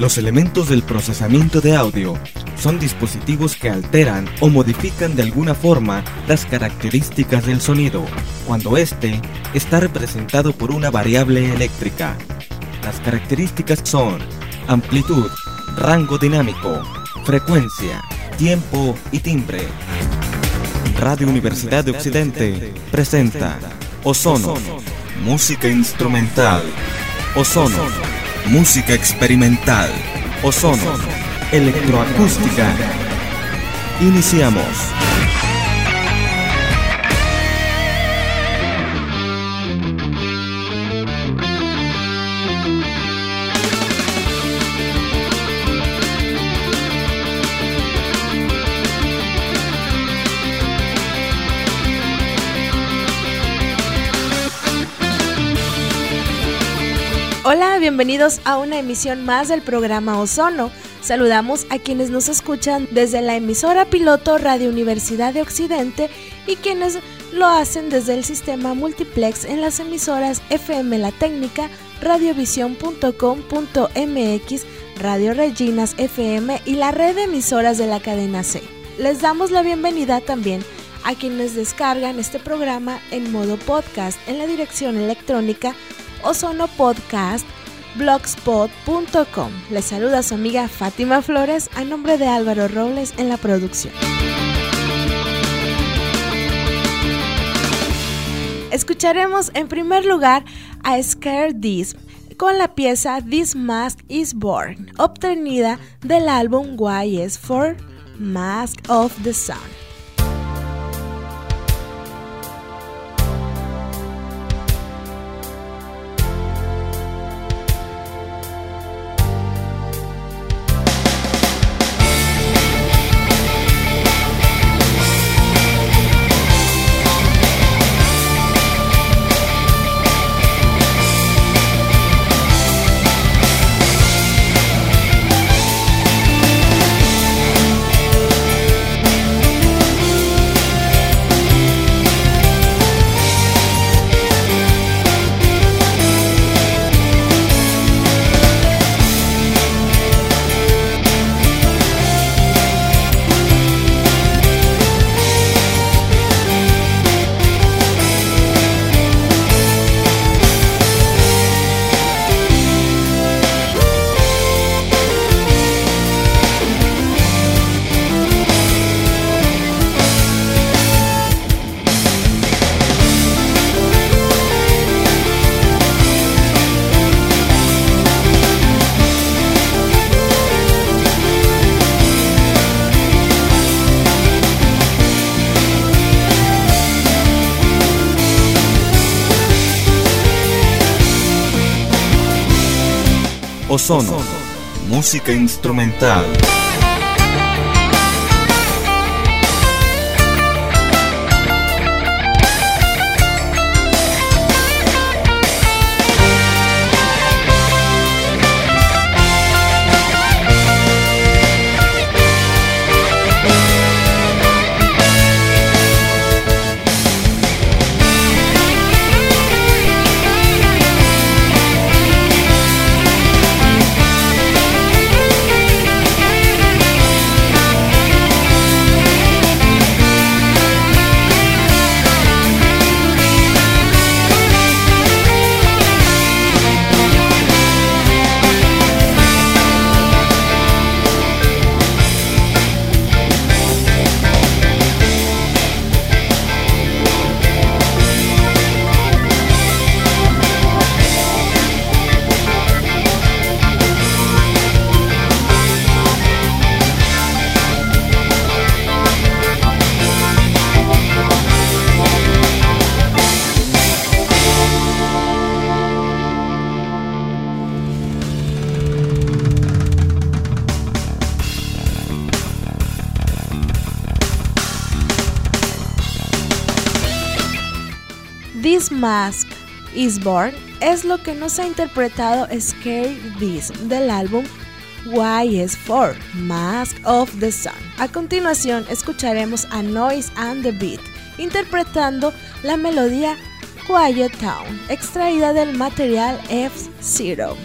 Los elementos del procesamiento de audio son dispositivos que alteran o modifican de alguna forma las características del sonido, cuando éste está representado por una variable eléctrica. Las características son amplitud, rango dinámico, frecuencia, tiempo y timbre. Radio Universidad de Occidente presenta Ozono, música instrumental. Ozono, música experimental. Ozono, electroacústica. Iniciamos. Hola, bienvenidos a una emisión más del programa Ozono. Saludamos a quienes nos escuchan desde la emisora piloto Radio Universidad de Occidente y quienes lo hacen desde el sistema multiplex en las emisoras FM La Técnica, radiovisión.com.mx, Radio Reginas FM y la red de emisoras de la cadena C. Les damos la bienvenida también a quienes descargan este programa en modo podcast en la dirección electrónica ozonopodcast.blogspot.com. Les saluda su amiga Fátima Flores a nombre de Álvaro Robles en la producción. Escucharemos en primer lugar a Scare This con la pieza This Mask is Born, obtenida del álbum Why is for Mask of the Sun. Música instrumental. This Mask is Born es lo que nos ha interpretado Scare This del álbum Why is For Mask of the Sun. A continuación escucharemos a Noise and the Beat interpretando la melodía Quiet Town extraída del material F-Zero.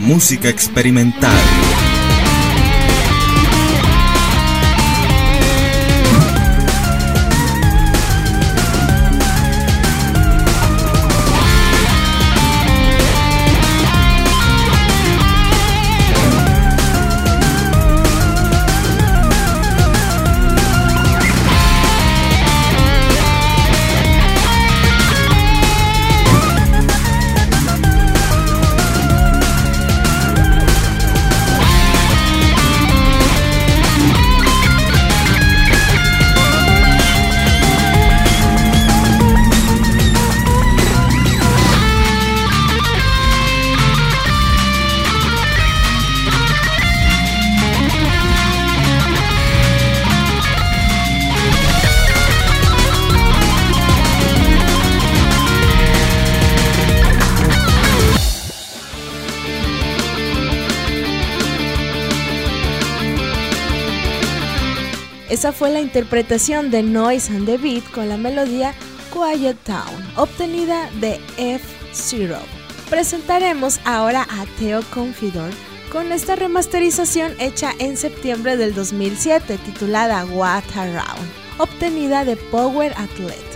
Música experimental. Fue la interpretación de Noise and the Beat con la melodía Quiet Town, obtenida de F-Zero. Presentaremos ahora a Theo Confidor con esta remasterización hecha en septiembre del 2007 titulada What Around, obtenida de Power Athlete.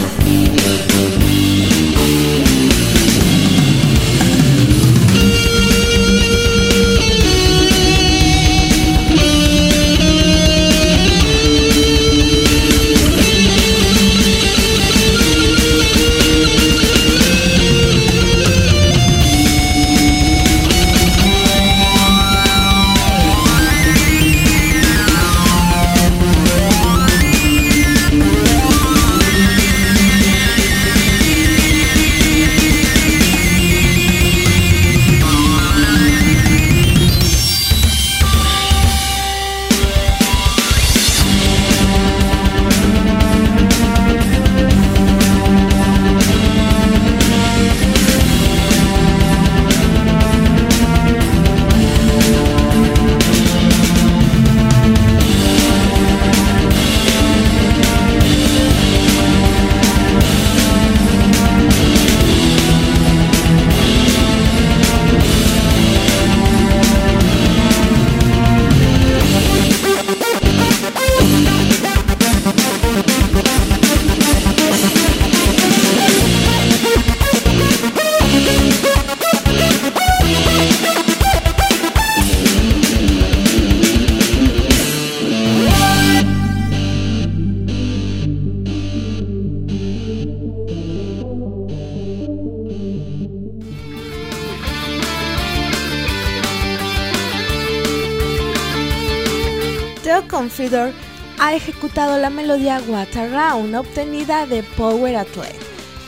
Thank you. Ha ejecutado la melodía What Around obtenida de Power Athlete.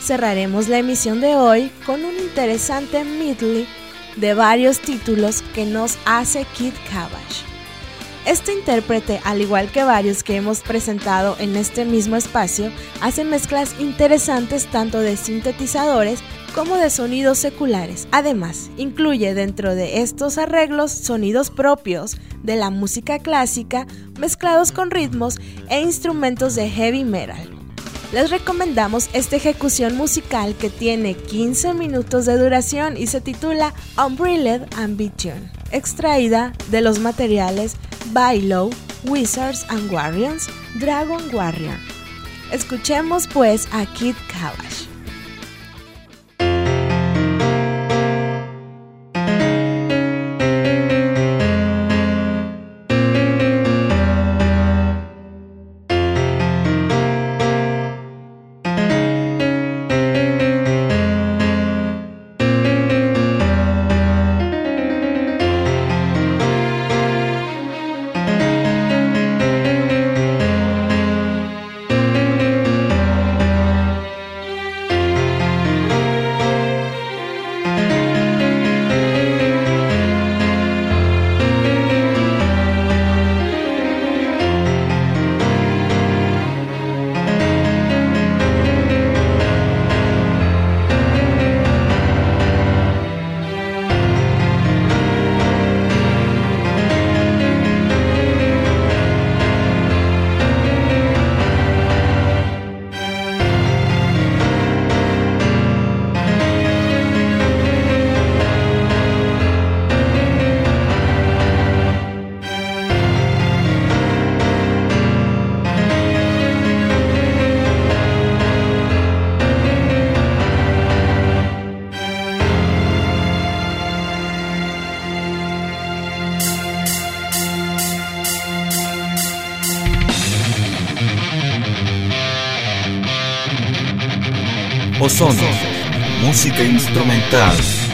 Cerraremos la emisión de hoy con un interesante medley de varios títulos que nos hace Kid Cabbage. Este intérprete, al igual que varios que hemos presentado en este mismo espacio, hace mezclas interesantes tanto de sintetizadores como de sonidos seculares. Además, incluye dentro de estos arreglos sonidos propios de la música clásica mezclados con ritmos e instrumentos de heavy metal. Les recomendamos esta ejecución musical que tiene 15 minutos de duración y se titula Unbreathed Ambition, extraída de los materiales Low, Wizards and Guardians, Dragon Warrior. Escuchemos pues a Kid Kawash. Música instrumental.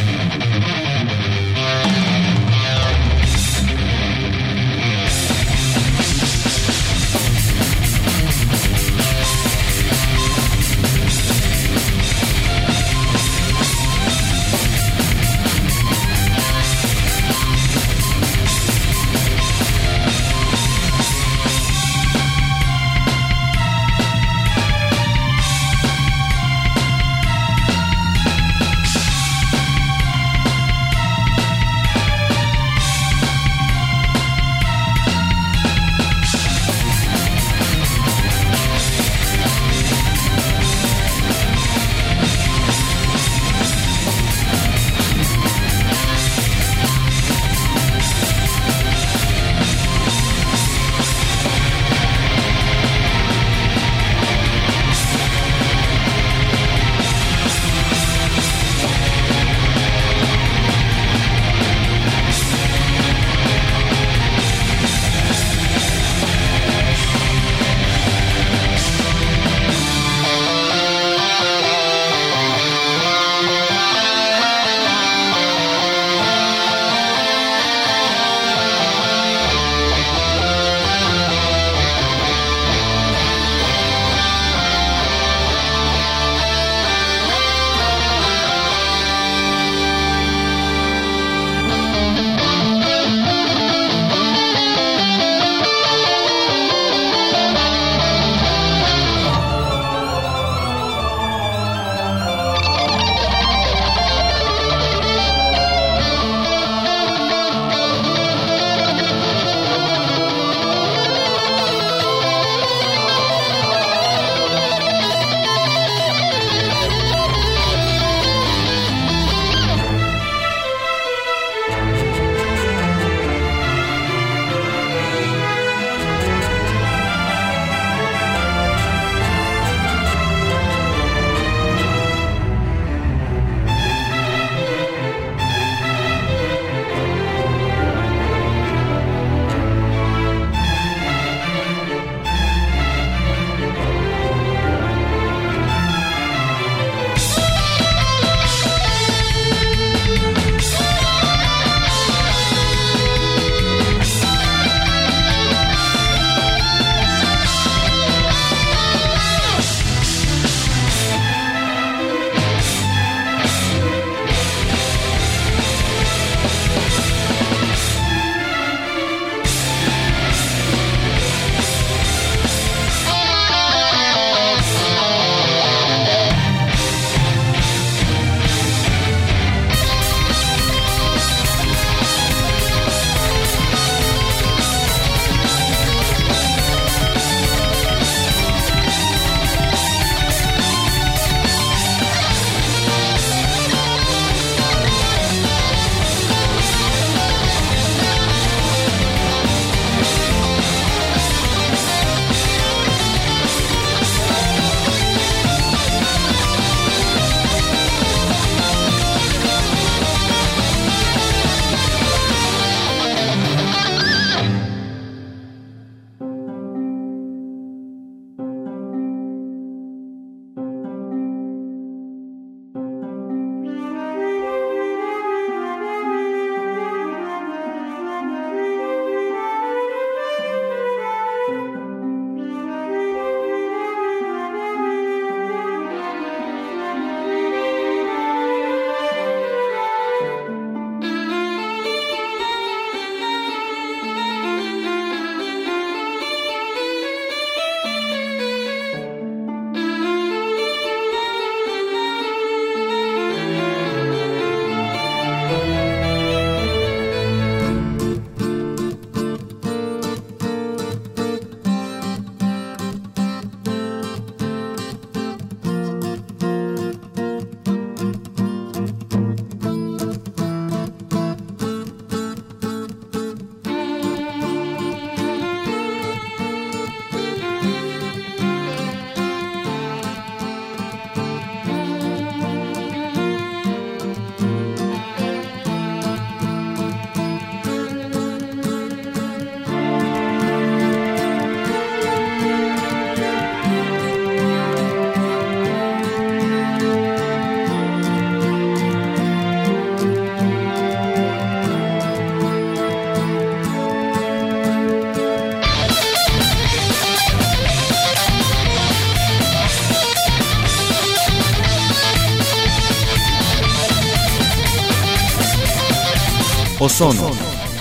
Ozono,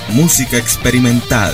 música experimental.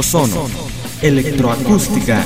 Ozono, electroacústica.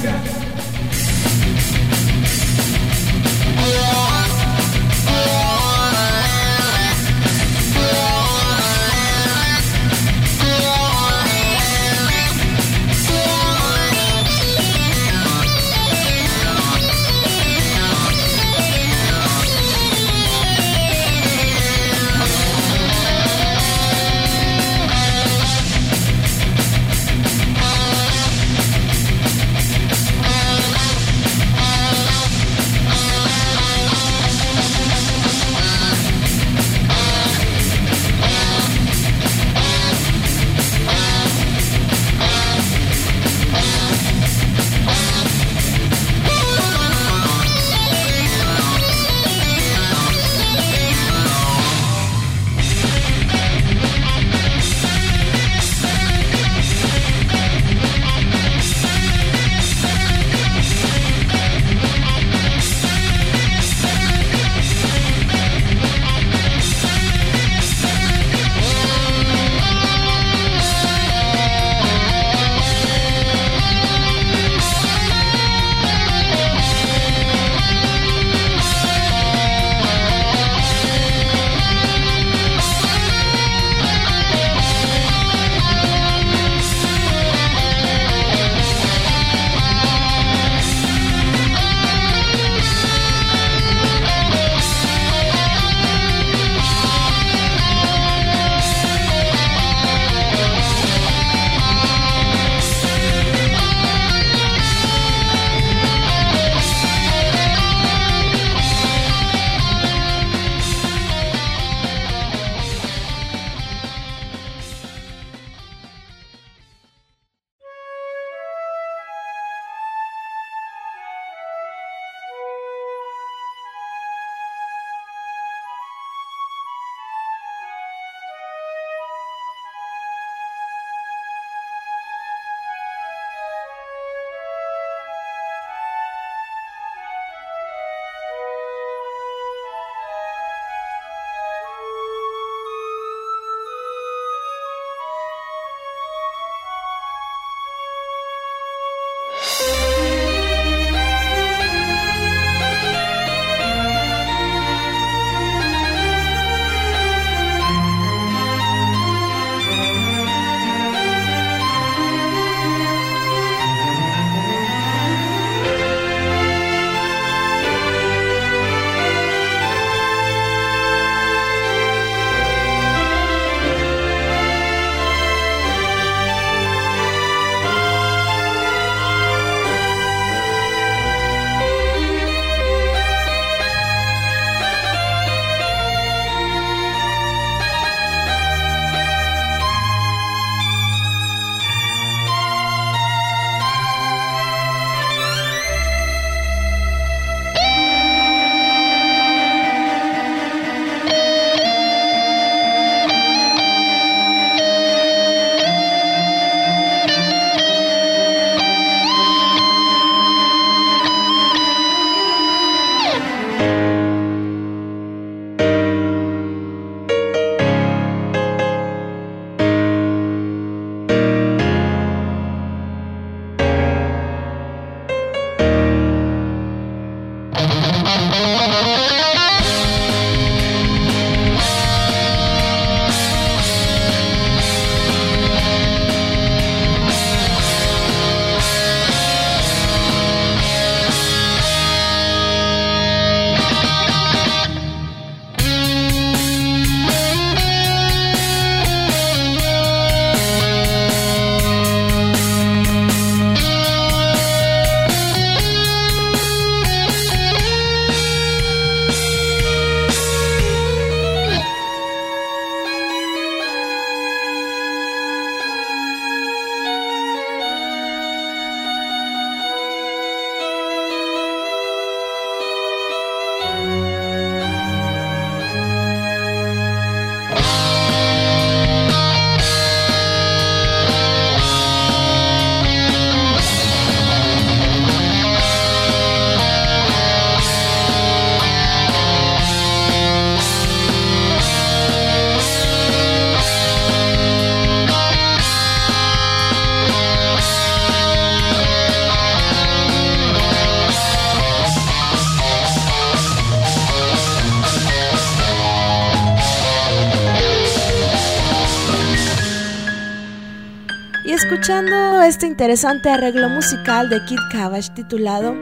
Escuchando este interesante arreglo musical de Kid Cavash titulado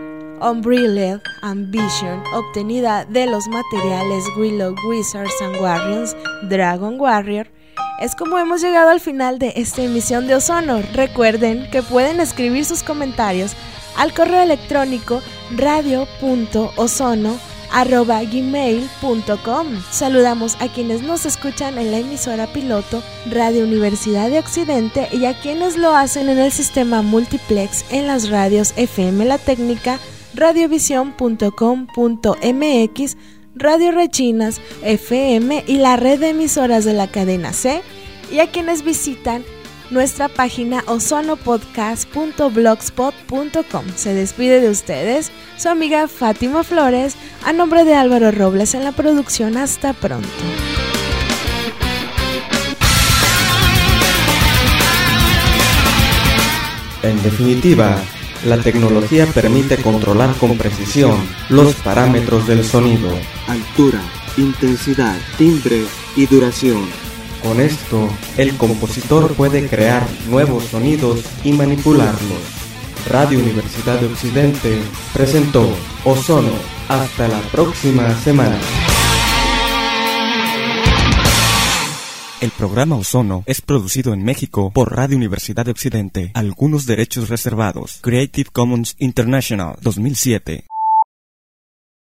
Unbreathed Ambition, obtenida de los materiales Willow Wizards and Guardians Dragon Warrior, es como hemos llegado al final de esta emisión de Ozono. Recuerden que pueden escribir sus comentarios al correo electrónico radio.ozono gmail.com. Saludamos a quienes nos escuchan en la emisora piloto Radio Universidad de Occidente y a quienes lo hacen en el sistema multiplex en las radios FM La Técnica, radiovision.com.mx, Radio Rechinas, FM y la red de emisoras de la cadena C, y a quienes visitan nuestra página ozonopodcast.blogspot.com. Se despide de ustedes su amiga Fátima Flores, a nombre de Álvaro Robles en la producción. Hasta pronto. En definitiva, la tecnología permite controlar con precisión los parámetros del sonido. Altura, intensidad, timbre y duración con esto, el compositor puede crear nuevos sonidos y manipularlos. Radio Universidad de Occidente presentó Ozono. Hasta la próxima semana. El programa Ozono es producido en México por Radio Universidad de Occidente. Algunos derechos reservados. Creative Commons International 2007.